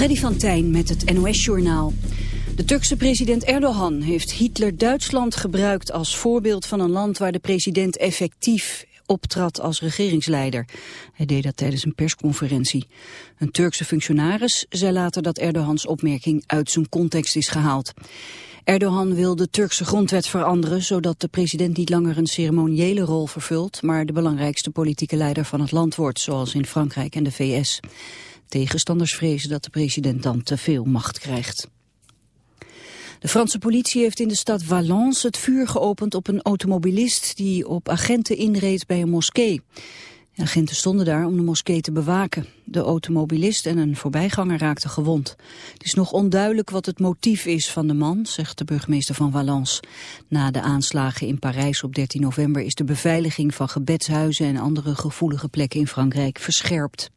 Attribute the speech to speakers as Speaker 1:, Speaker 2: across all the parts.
Speaker 1: Freddy van Tijn met het NOS-journaal. De Turkse president Erdogan heeft Hitler-Duitsland gebruikt als voorbeeld van een land waar de president effectief optrad als regeringsleider. Hij deed dat tijdens een persconferentie. Een Turkse functionaris zei later dat Erdogans opmerking uit zijn context is gehaald. Erdogan wil de Turkse grondwet veranderen, zodat de president niet langer een ceremoniële rol vervult, maar de belangrijkste politieke leider van het land wordt, zoals in Frankrijk en de VS. Tegenstanders vrezen dat de president dan te veel macht krijgt. De Franse politie heeft in de stad Valence het vuur geopend op een automobilist die op agenten inreed bij een moskee. Agenten stonden daar om de moskee te bewaken. De automobilist en een voorbijganger raakten gewond. Het is nog onduidelijk wat het motief is van de man, zegt de burgemeester van Valence. Na de aanslagen in Parijs op 13 november is de beveiliging van gebedshuizen en andere gevoelige plekken in Frankrijk verscherpt.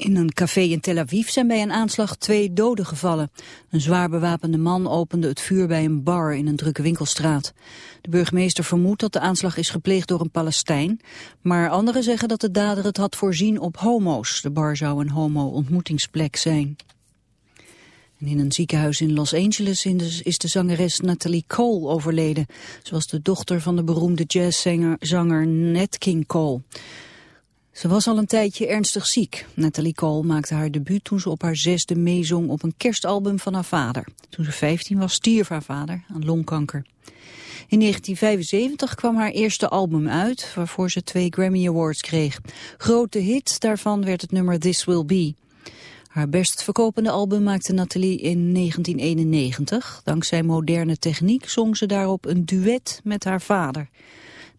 Speaker 1: In een café in Tel Aviv zijn bij een aanslag twee doden gevallen. Een zwaar bewapende man opende het vuur bij een bar in een drukke winkelstraat. De burgemeester vermoedt dat de aanslag is gepleegd door een Palestijn, maar anderen zeggen dat de dader het had voorzien op homo's. De bar zou een homo-ontmoetingsplek zijn. En in een ziekenhuis in Los Angeles is de zangeres Natalie Cole overleden. Was de dochter van de beroemde jazzzanger Nat King Cole. Ze was al een tijdje ernstig ziek. Natalie Cole maakte haar debuut toen ze op haar zesde meezong op een kerstalbum van haar vader. Toen ze 15 was stierf haar vader aan longkanker. In 1975 kwam haar eerste album uit, waarvoor ze twee Grammy Awards kreeg. Grote hit daarvan werd het nummer This Will Be. Haar best verkopende album maakte Nathalie in 1991. Dankzij moderne techniek zong ze daarop een duet met haar vader.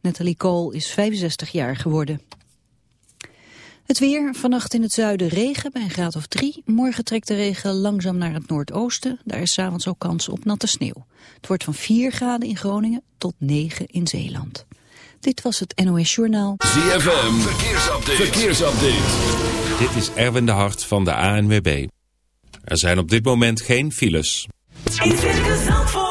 Speaker 1: Natalie Cole is 65 jaar geworden. Het weer, vannacht in het zuiden regen bij een graad of drie. Morgen trekt de regen langzaam naar het noordoosten. Daar is s'avonds ook kans op natte sneeuw. Het wordt van 4 graden in Groningen tot 9 in Zeeland. Dit was het NOS Journaal.
Speaker 2: ZFM, verkeersupdate. verkeersupdate.
Speaker 3: Dit is Erwin de Hart van de ANWB. Er zijn op dit moment geen files.
Speaker 4: In Circus Zandvoort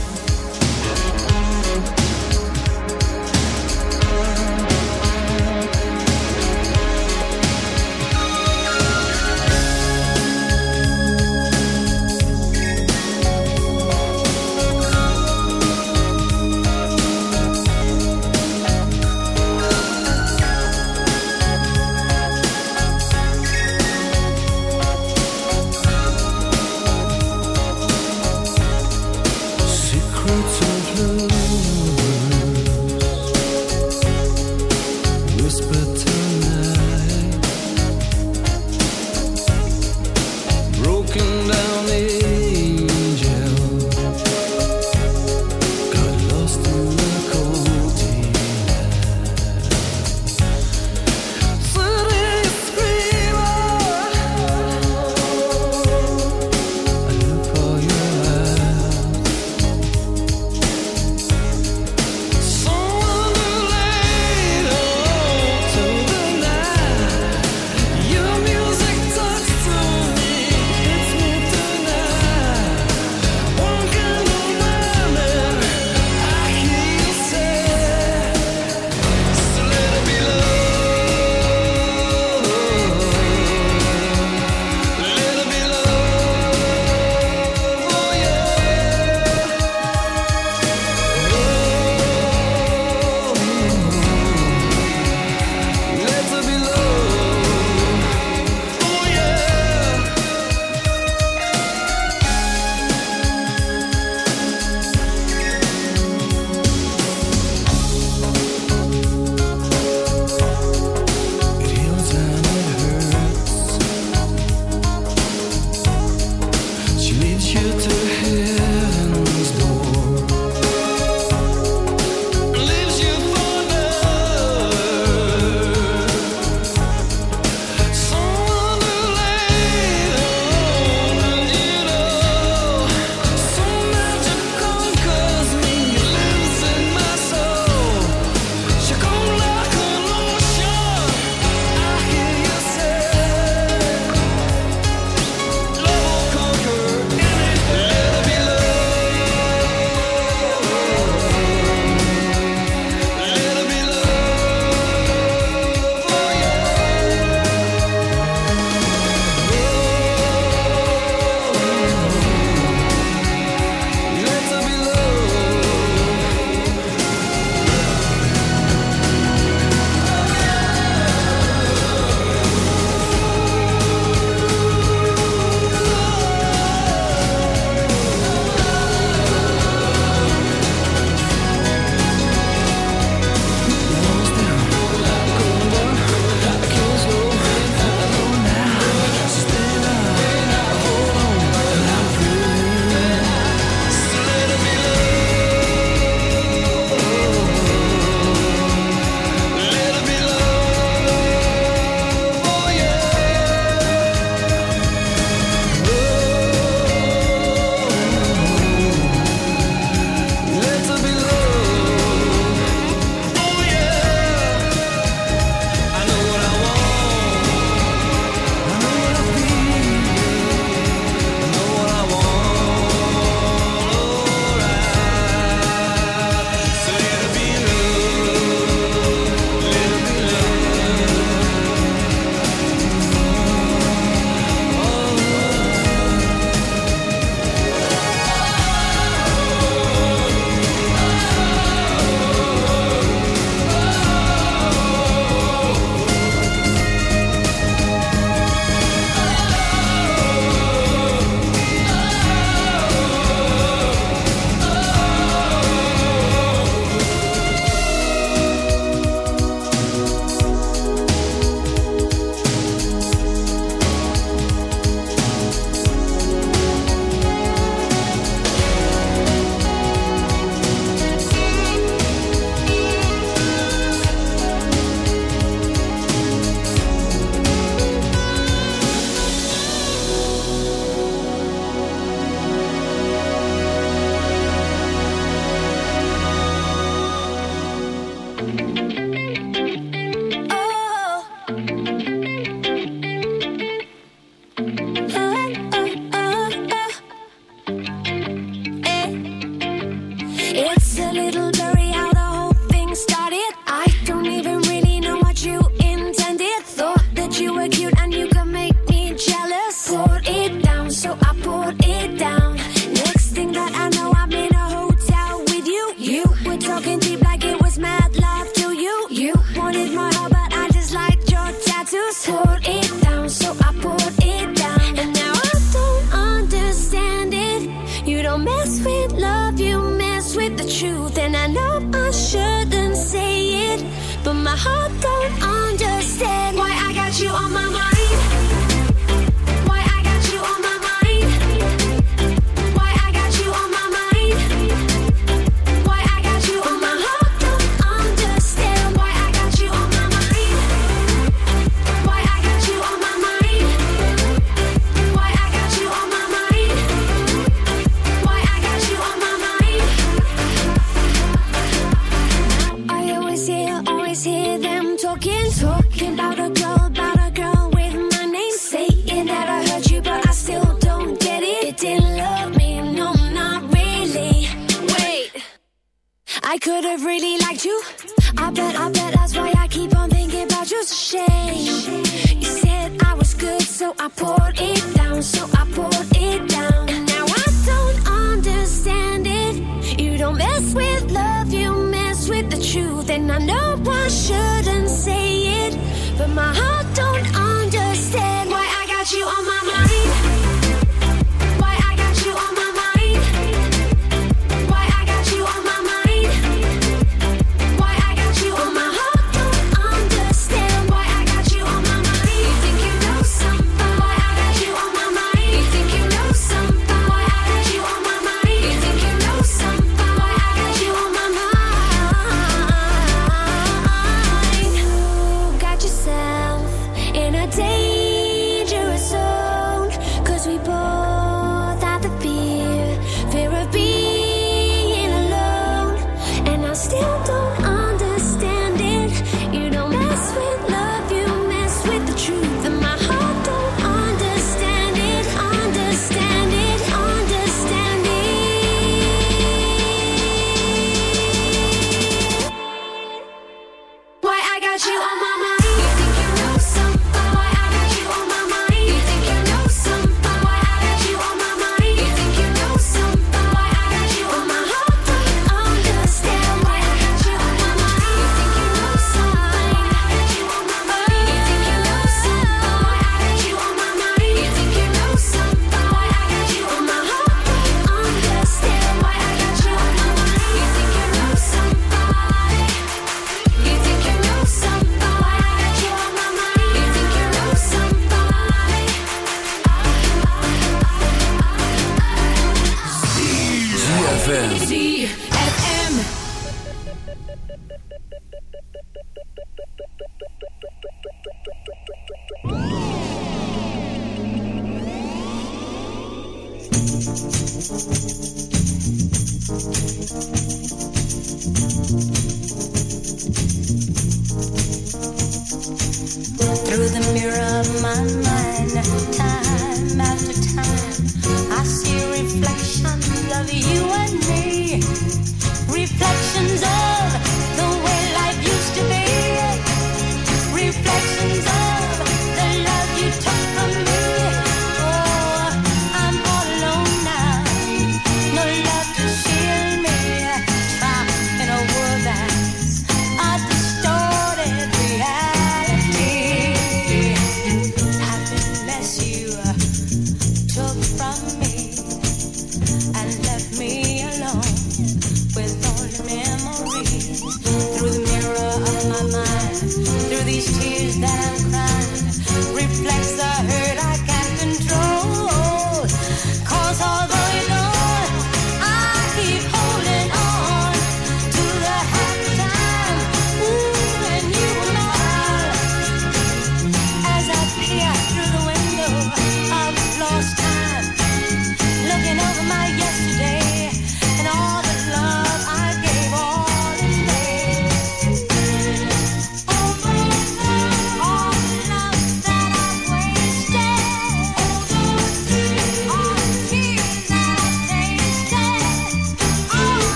Speaker 5: My heart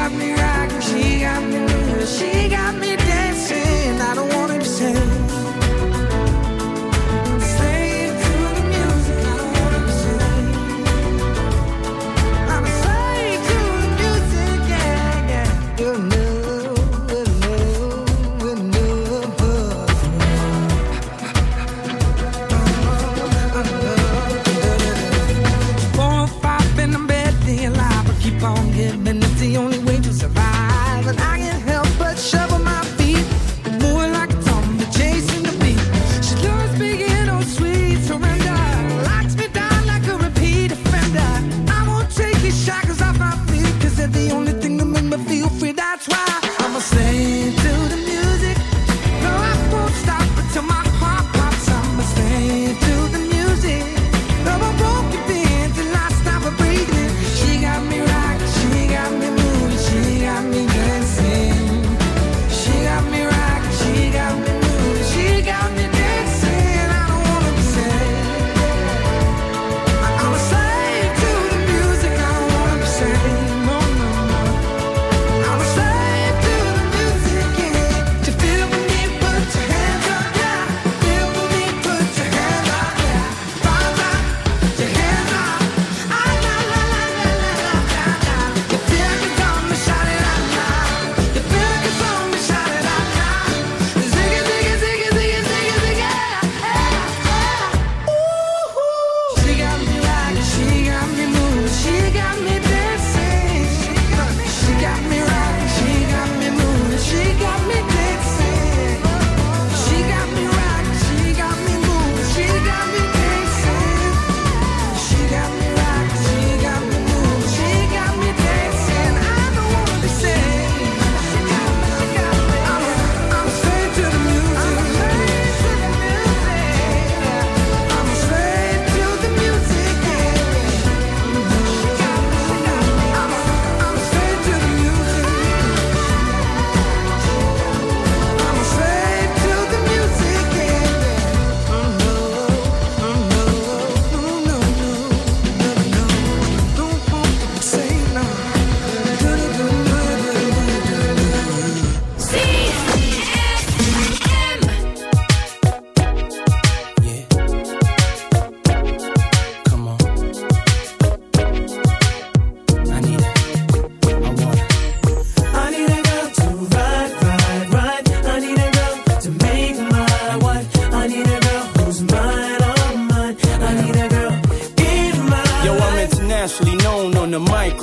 Speaker 6: got me rocking, she got me, she got me.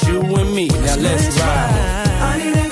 Speaker 7: you and me. Now let's ride.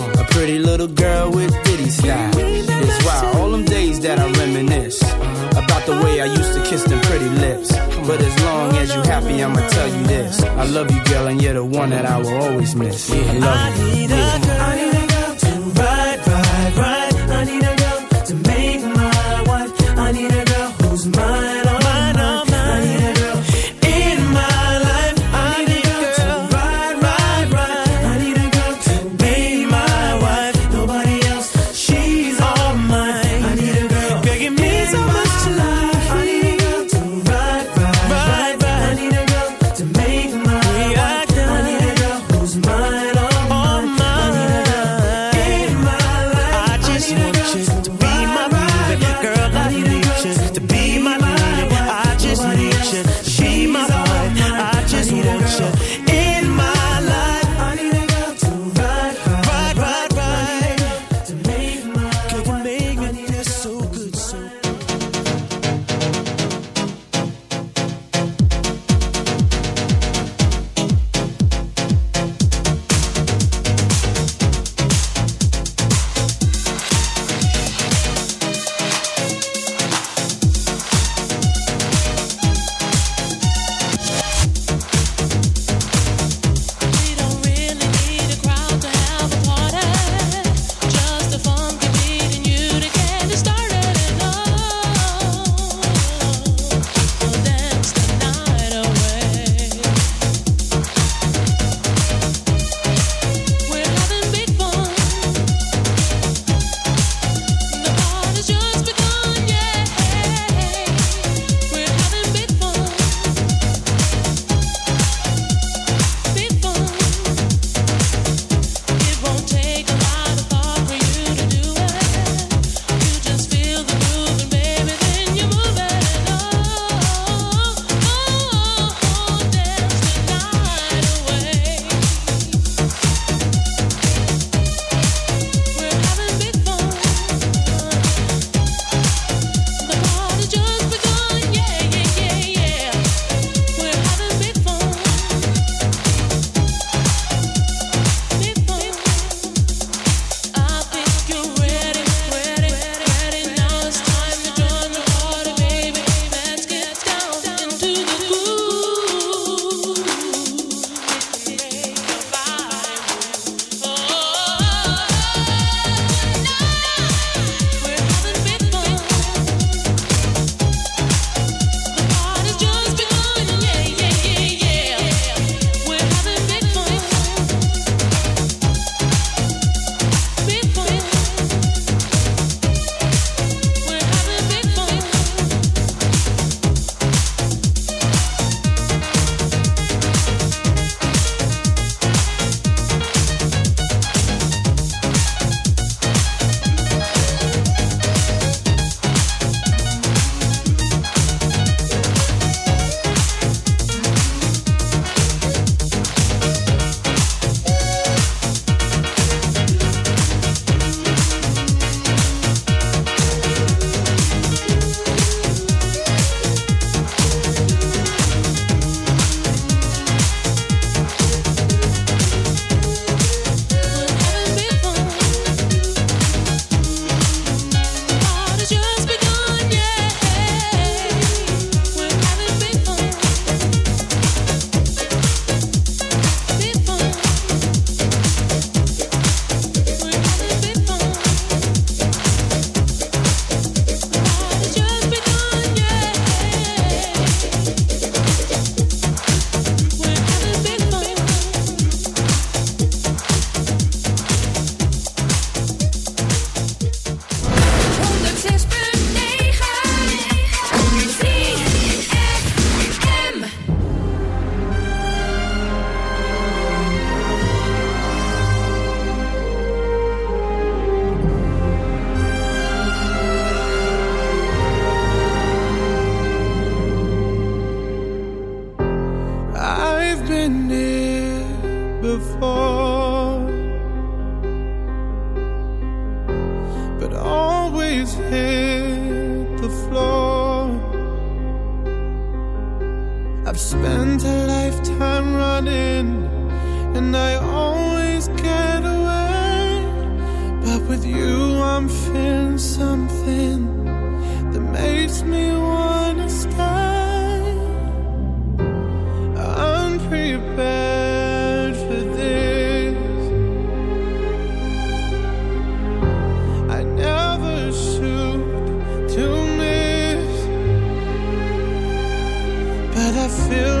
Speaker 7: on. A pretty little girl with ditty style. It's wild, all them days that I reminisce about the way I used to kiss them pretty lips. But as long as you happy, I'ma tell you this. I love you, girl, and you're the one that I will always miss. I love you.
Speaker 8: I
Speaker 9: spent a lifetime running, and I always get away. But with you, I'm feeling something that makes me wanna stay. I'm prepared for this. I never shoot to miss, but I feel.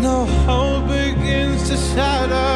Speaker 9: know hope begins to shatter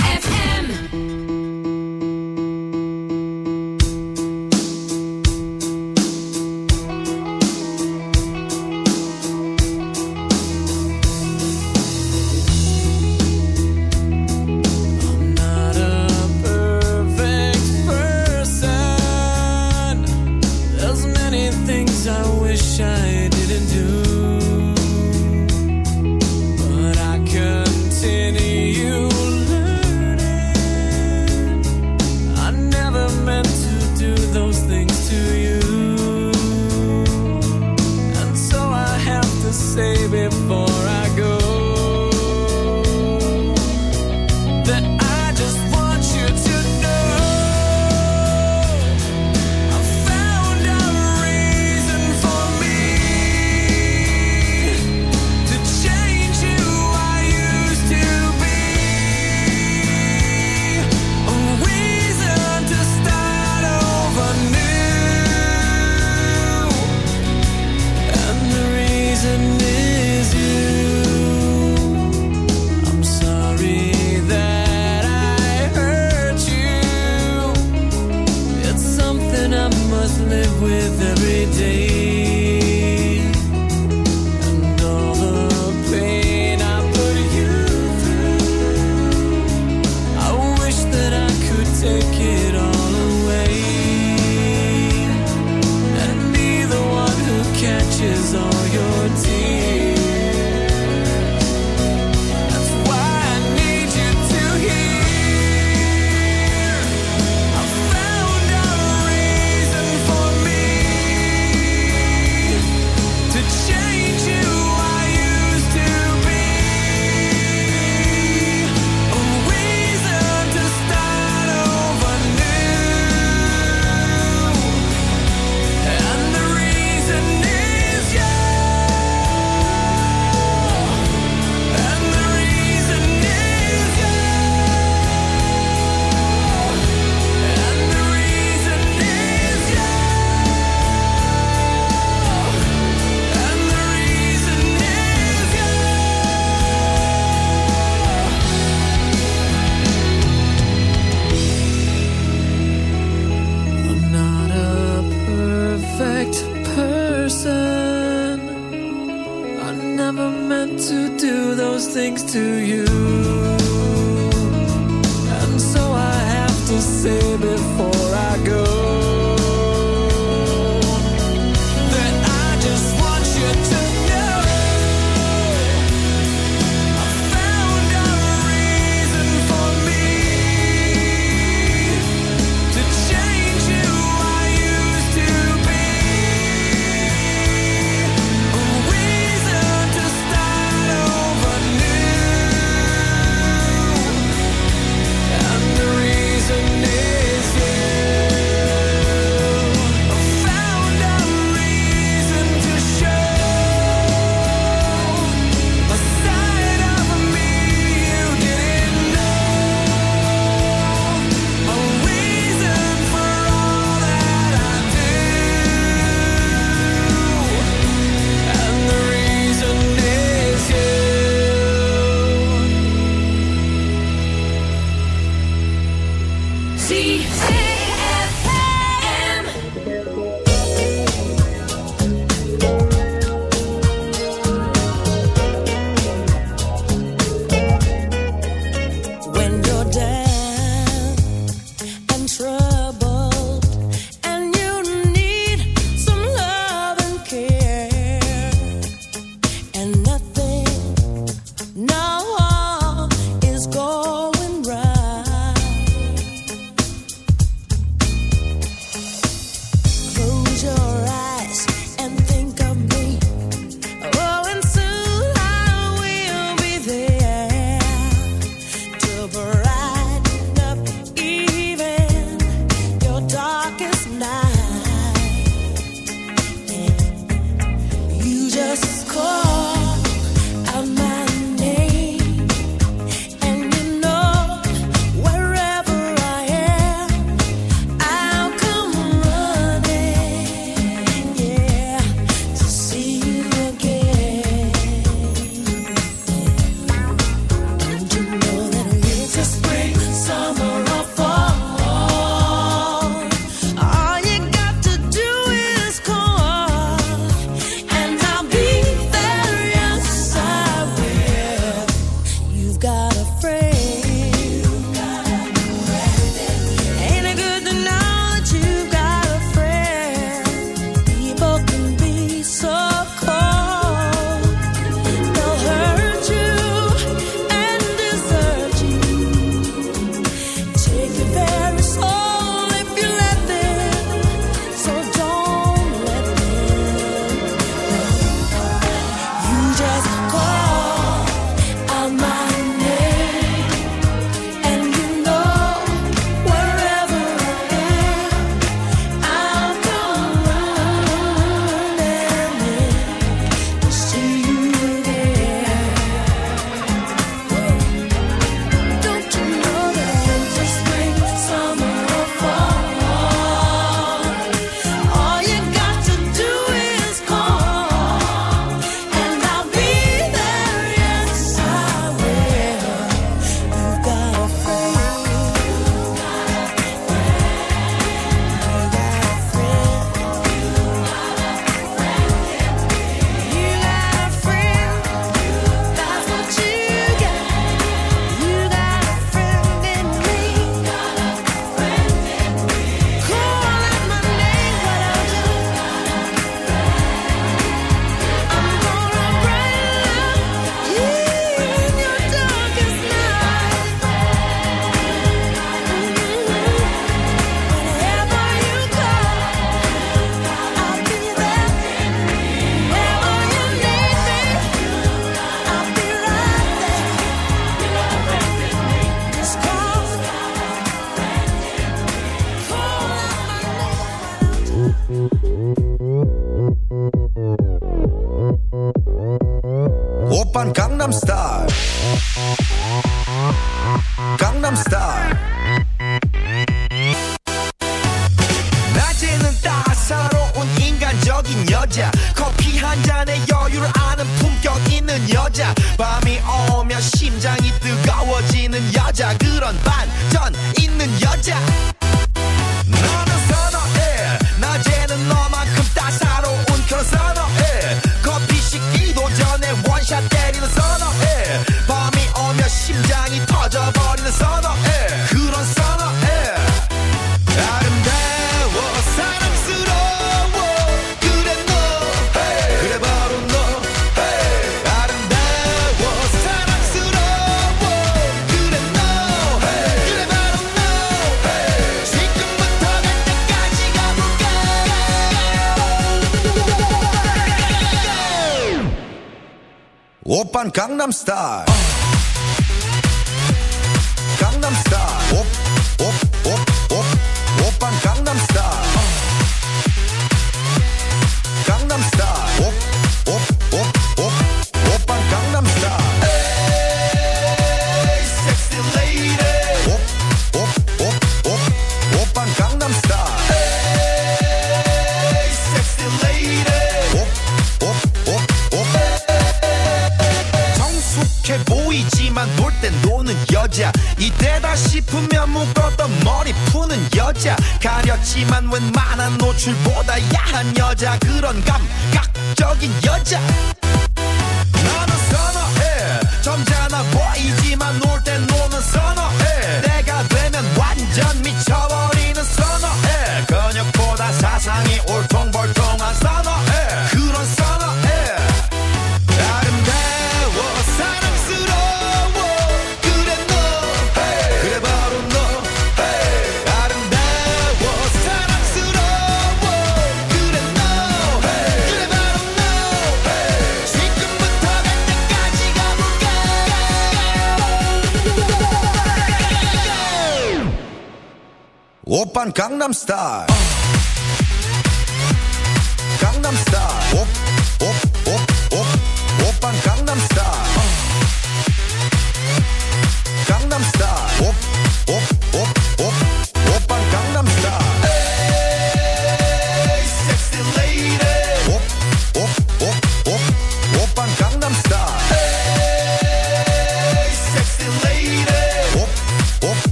Speaker 10: Star.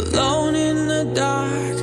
Speaker 4: Alone in the dark,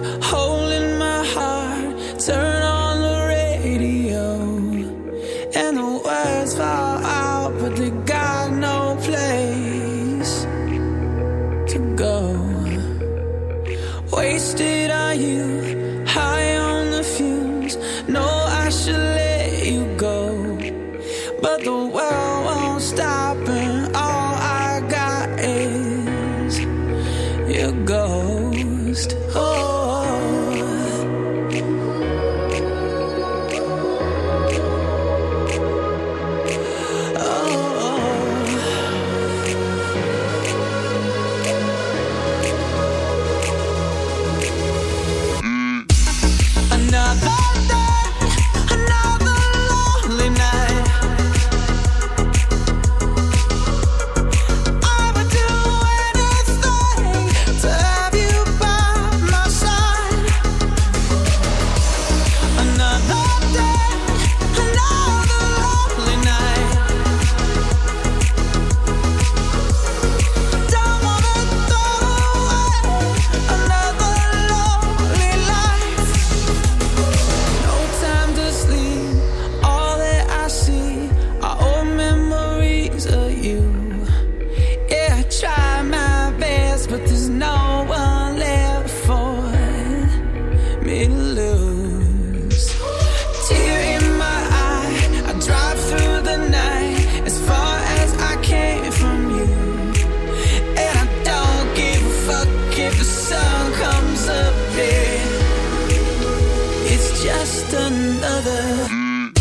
Speaker 4: just another, mm.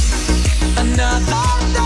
Speaker 4: another.